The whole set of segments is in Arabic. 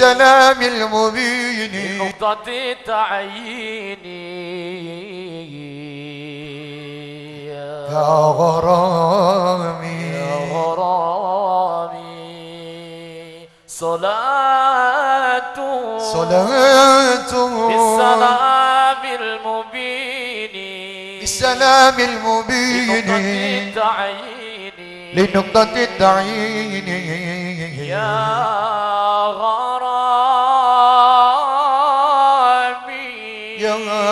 بالسلام المبين. بنقطة تعيين. يا غرامي. يا غرامي. صلاة. صلاة. بالسلام المبين. بالسلام المبين. لنقطة التعيين يا long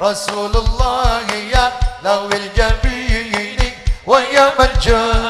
رسول الله يا ذوي الجبين ويا من جاء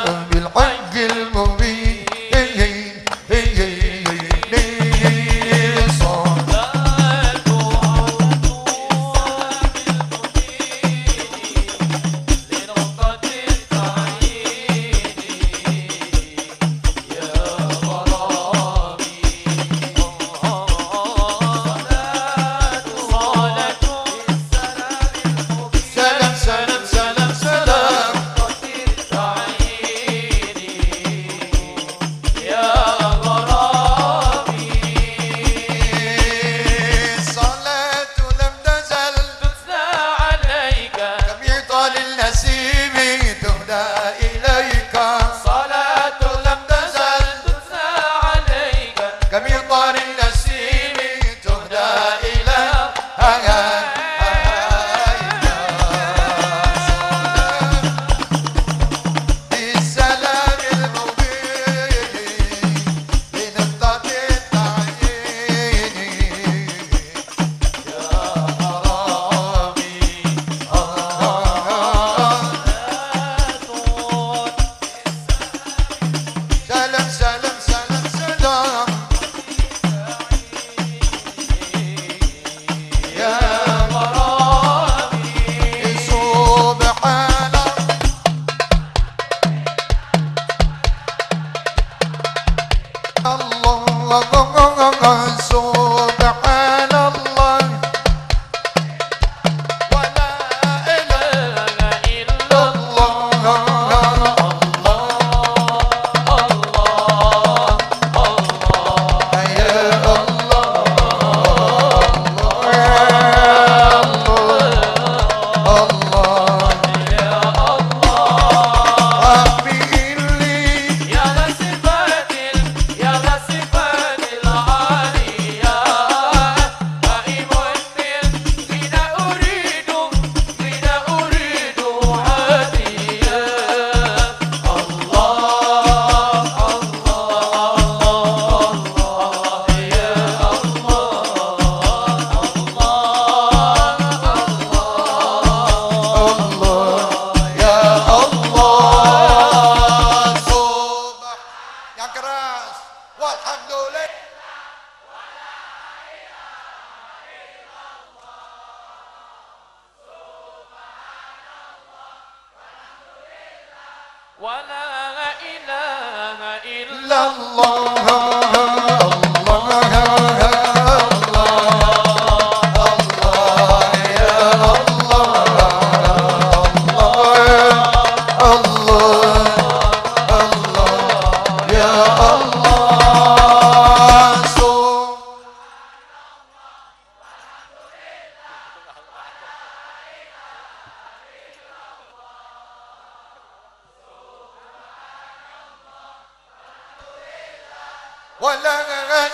ولا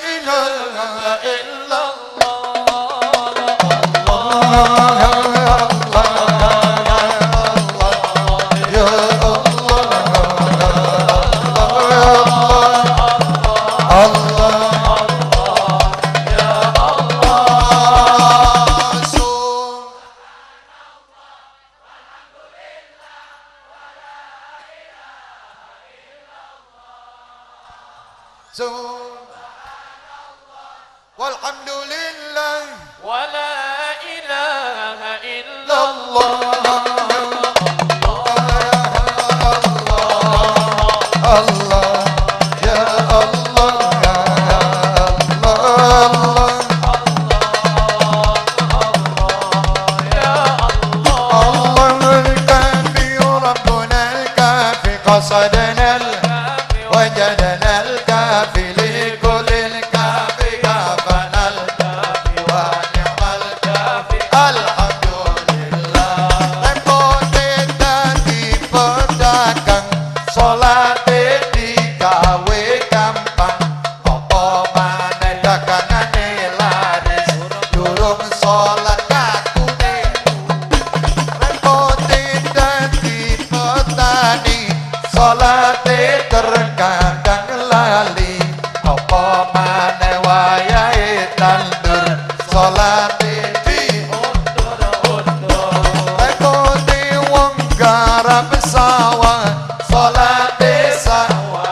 إله إلا الله. سألت في لقاء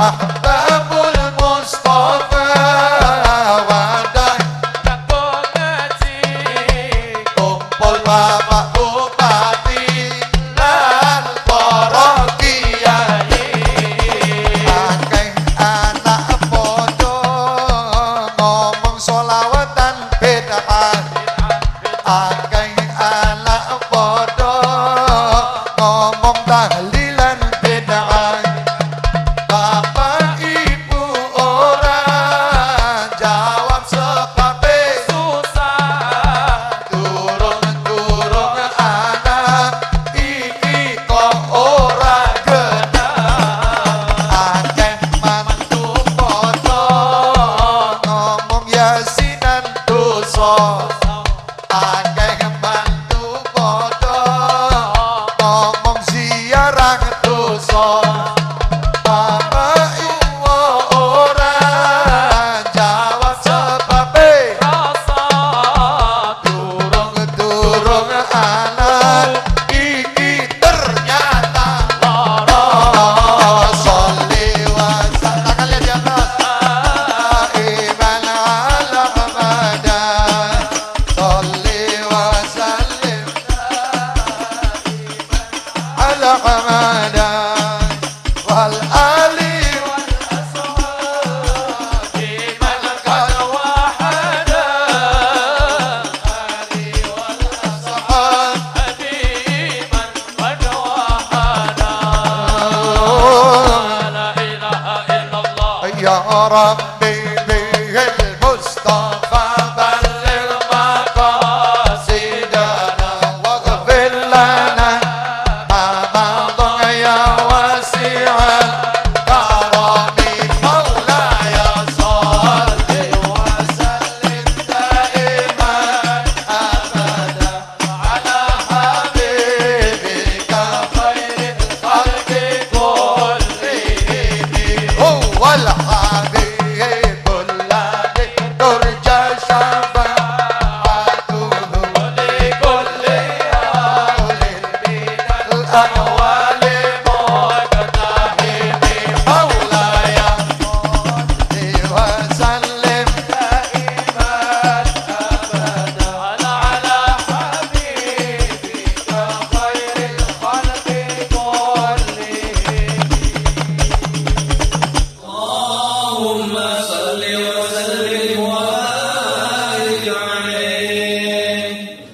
ha. الرحمن